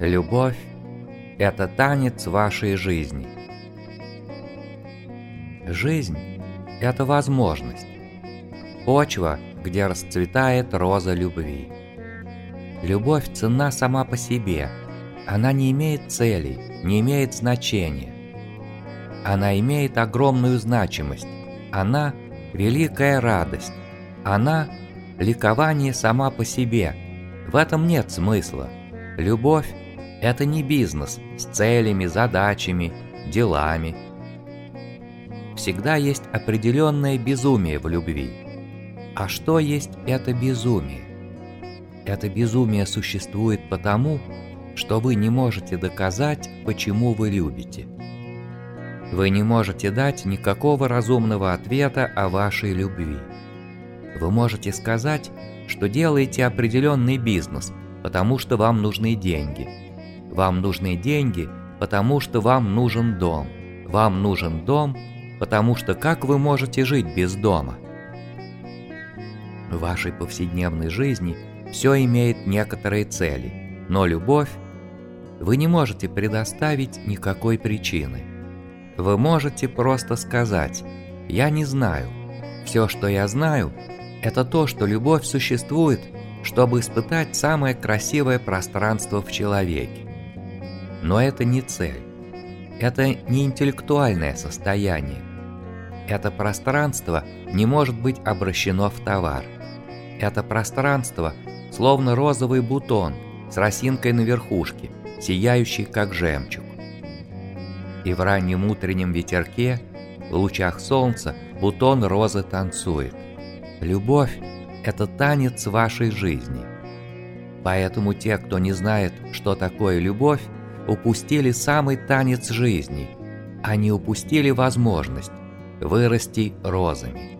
Любовь – это танец вашей жизни. Жизнь – это возможность. Почва, где расцветает роза любви. Любовь ценна сама по себе. Она не имеет целей, не имеет значения. Она имеет огромную значимость. Она – великая радость. Она – ликование сама по себе. В этом нет смысла. Любовь – это не бизнес с целями, задачами, делами. Всегда есть определенное безумие в любви. А что есть это безумие? Это безумие существует потому, что вы не можете доказать, почему вы любите. Вы не можете дать никакого разумного ответа о вашей любви. Вы можете сказать, что делаете определенный бизнес, потому что вам нужны деньги. Вам нужны деньги, потому что вам нужен дом. Вам нужен дом, потому что как вы можете жить без дома? В вашей повседневной жизни все имеет некоторые цели, но любовь вы не можете предоставить никакой причины. Вы можете просто сказать «Я не знаю». Все, что я знаю, это то, что любовь существует, чтобы испытать самое красивое пространство в человеке. Но это не цель. Это не интеллектуальное состояние. Это пространство не может быть обращено в товар. Это пространство словно розовый бутон с росинкой на верхушке, сияющий как жемчуг и в раннем утреннем ветерке, в лучах солнца, бутон розы танцует. Любовь – это танец вашей жизни. Поэтому те, кто не знает, что такое любовь, упустили самый танец жизни. Они упустили возможность вырасти розами.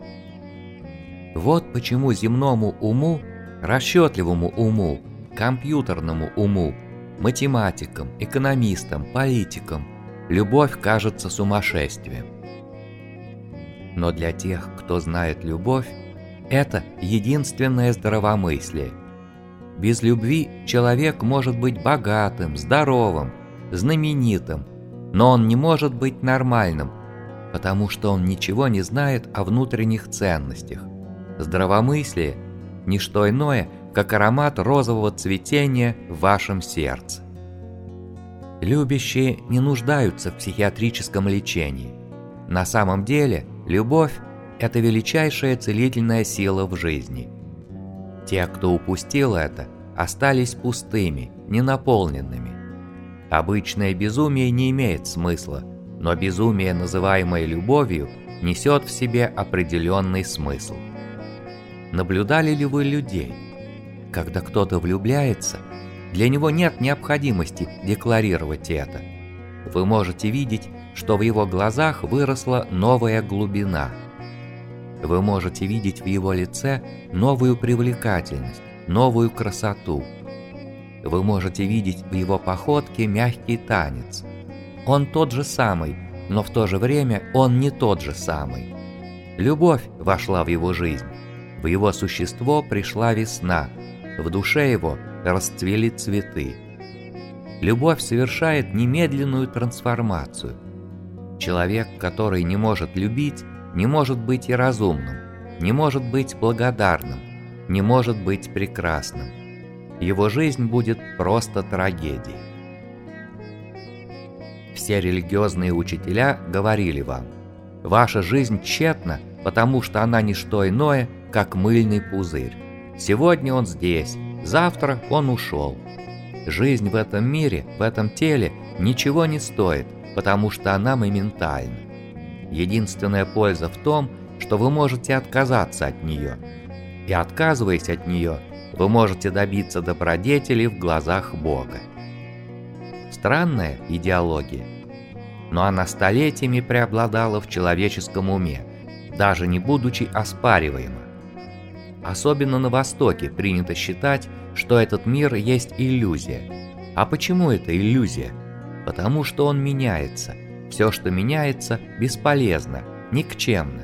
Вот почему земному уму, расчетливому уму, компьютерному уму, математикам, экономистам, политикам любовь кажется сумасшествием. Но для тех, кто знает любовь, это единственное здравомыслие. Без любви человек может быть богатым, здоровым, знаменитым, но он не может быть нормальным, потому что он ничего не знает о внутренних ценностях. Здравомыслие – не что иное, как аромат розового цветения в вашем сердце. Любящие не нуждаются в психиатрическом лечении. На самом деле, любовь – это величайшая целительная сила в жизни. Те, кто упустил это, остались пустыми, ненаполненными. Обычное безумие не имеет смысла, но безумие, называемое любовью, несет в себе определенный смысл. Наблюдали ли вы людей? Когда кто-то влюбляется – для него нет необходимости декларировать это. Вы можете видеть, что в его глазах выросла новая глубина. Вы можете видеть в его лице новую привлекательность, новую красоту. Вы можете видеть в его походке мягкий танец. Он тот же самый, но в то же время он не тот же самый. Любовь вошла в его жизнь. В его существо пришла весна. В душе его – расцвели цветы. Любовь совершает немедленную трансформацию. Человек, который не может любить, не может быть и разумным, не может быть благодарным, не может быть прекрасным. Его жизнь будет просто трагедией. Все религиозные учителя говорили вам, ваша жизнь тщетна, потому что она не что иное, как мыльный пузырь. Сегодня он здесь, Завтра он ушел. Жизнь в этом мире, в этом теле ничего не стоит, потому что она моментальна. Единственная польза в том, что вы можете отказаться от нее. И отказываясь от нее, вы можете добиться добродетели в глазах Бога. Странная идеология, но она столетиями преобладала в человеческом уме, даже не будучи оспариваема. Особенно на Востоке принято считать, что этот мир есть иллюзия. А почему это иллюзия? Потому что он меняется. Все, что меняется, бесполезно, никчемно.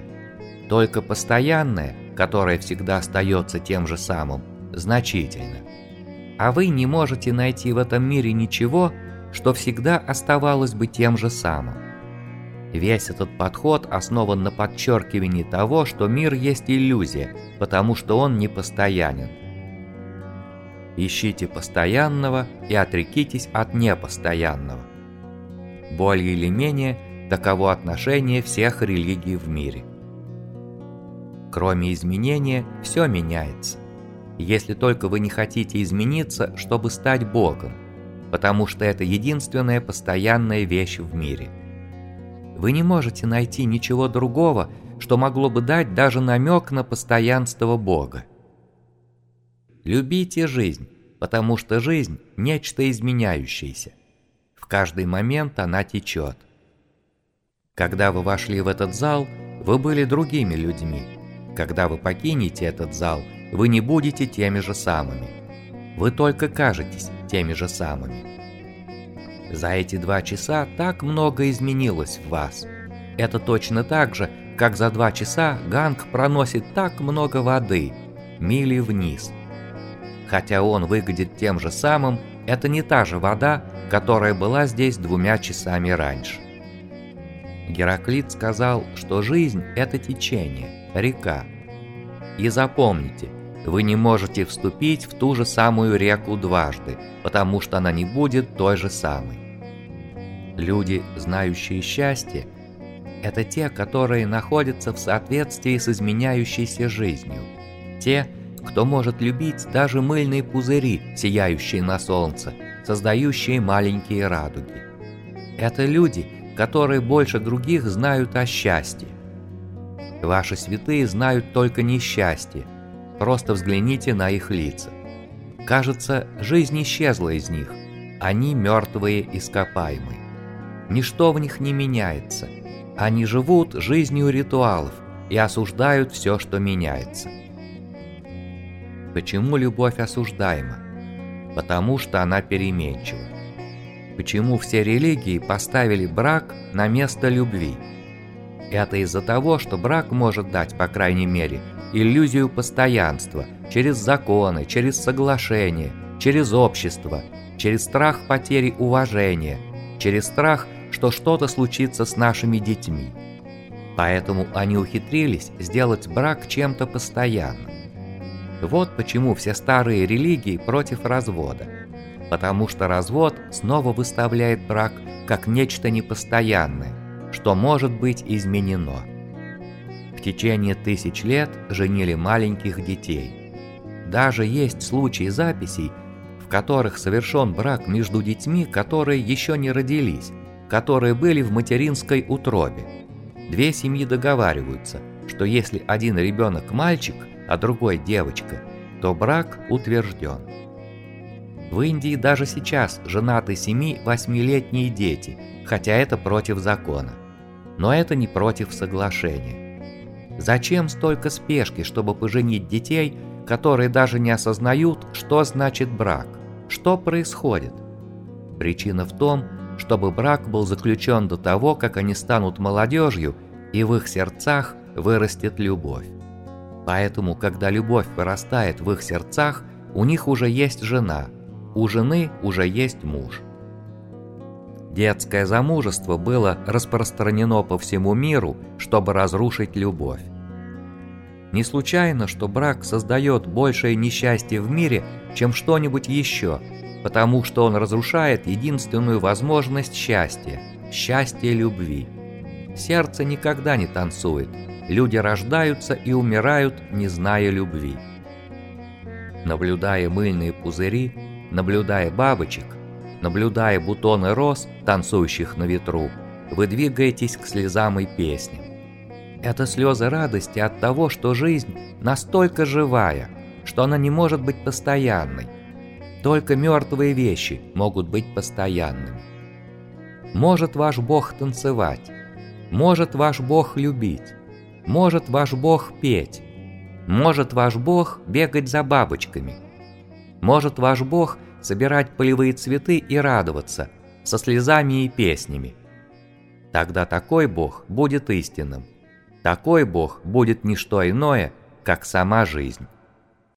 Только постоянное, которое всегда остается тем же самым, значительно. А вы не можете найти в этом мире ничего, что всегда оставалось бы тем же самым. Весь этот подход основан на подчеркивании того, что мир есть иллюзия, потому что он непостоянен. Ищите постоянного и отрекитесь от непостоянного. Более или менее таково отношение всех религий в мире. Кроме изменения, все меняется. Если только вы не хотите измениться, чтобы стать Богом, потому что это единственная постоянная вещь в мире. Вы не можете найти ничего другого, что могло бы дать даже намек на постоянство Бога. Любите жизнь, потому что жизнь – нечто изменяющееся. Каждый момент она течет. Когда вы вошли в этот зал, вы были другими людьми. Когда вы покинете этот зал, вы не будете теми же самыми. Вы только кажетесь теми же самыми. За эти два часа так много изменилось в вас. Это точно так же, как за два часа Ганг проносит так много воды, мили вниз. Хотя он выглядит тем же самым, это не та же вода, которая была здесь двумя часами раньше. Гераклит сказал, что жизнь – это течение, река. И запомните, вы не можете вступить в ту же самую реку дважды, потому что она не будет той же самой. Люди, знающие счастье, это те, которые находятся в соответствии с изменяющейся жизнью. Те, кто может любить даже мыльные пузыри, сияющие на солнце, создающие маленькие радуги. Это люди, которые больше других знают о счастье. Ваши святые знают только несчастье, Просто взгляните на их лица. Кажется, жизнь исчезла из них. Они мертвые ископаемые. Ничто в них не меняется. Они живут жизнью ритуалов и осуждают все, что меняется. Почему любовь осуждаема? Потому что она переменчива. Почему все религии поставили брак на место любви? Это из-за того, что брак может дать, по крайней мере, иллюзию постоянства через законы, через соглашения, через общество, через страх потери уважения, через страх, что что-то случится с нашими детьми. Поэтому они ухитрились сделать брак чем-то постоянным. Вот почему все старые религии против развода. Потому что развод снова выставляет брак как нечто непостоянное, что может быть изменено в течение тысяч лет женили маленьких детей. Даже есть случаи записей, в которых совершен брак между детьми, которые еще не родились, которые были в материнской утробе. Две семьи договариваются, что если один ребенок мальчик, а другой девочка, то брак утвержден. В Индии даже сейчас женаты 7-8-летние дети, хотя это против закона. Но это не против соглашения. Зачем столько спешки, чтобы поженить детей, которые даже не осознают, что значит брак? Что происходит? Причина в том, чтобы брак был заключен до того, как они станут молодежью, и в их сердцах вырастет любовь. Поэтому, когда любовь вырастает в их сердцах, у них уже есть жена, у жены уже есть муж. Детское замужество было распространено по всему миру, чтобы разрушить любовь. Не случайно, что брак создает большее несчастье в мире, чем что-нибудь еще, потому что он разрушает единственную возможность счастья – счастье любви. Сердце никогда не танцует, люди рождаются и умирают, не зная любви. Наблюдая мыльные пузыри, наблюдая бабочек, Наблюдая бутоны роз, танцующих на ветру, вы двигаетесь к слезам и песням. Это слезы радости от того, что жизнь настолько живая, что она не может быть постоянной. Только мертвые вещи могут быть постоянными. Может ваш Бог танцевать, может ваш Бог любить, может ваш Бог петь, может ваш Бог бегать за бабочками, может ваш Бог собирать полевые цветы и радоваться, со слезами и песнями. Тогда такой Бог будет истинным. Такой Бог будет не что иное, как сама жизнь.